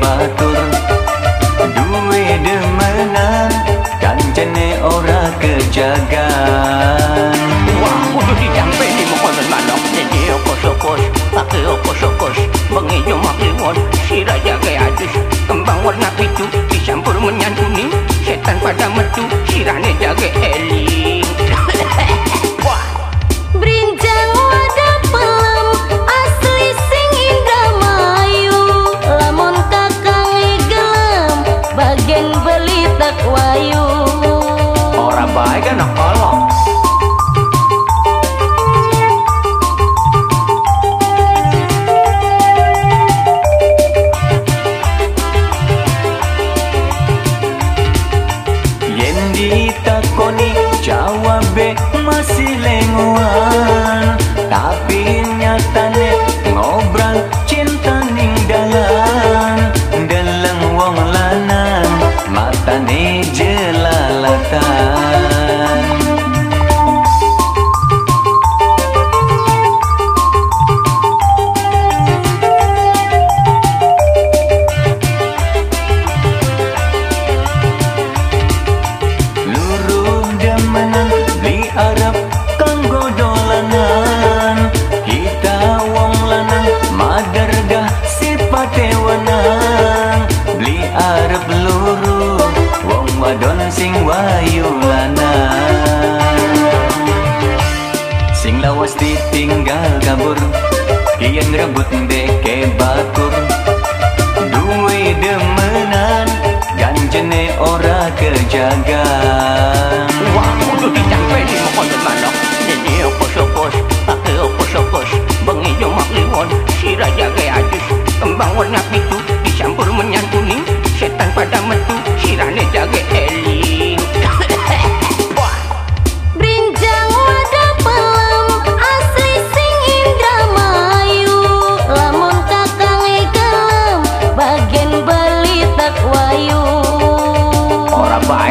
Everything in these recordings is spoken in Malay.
batur. Dua demenan Kan jene ora kejagan Wah, kudu di jampe ni mokon dan mana Nenye oko sokos, pake oko sokos. Bengi nyoma kewon, siraya ke adus. Kembang warna pitu, disampur menyantuni. Setan pada metu, sirane jage eli. Sipate wenang Beli Arab luruh wong wadon sing wayu lanang Sing lawas ditinggal kabur Kian rebut deke bakur. Duwe demenan Ganjene ora kejagan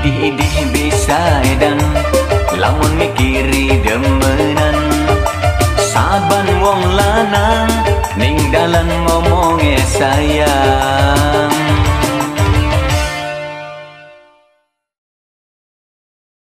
Idih-idih bisa edan lamun mikiri demenan Saban wong lanang ning dalan ngomonge sayang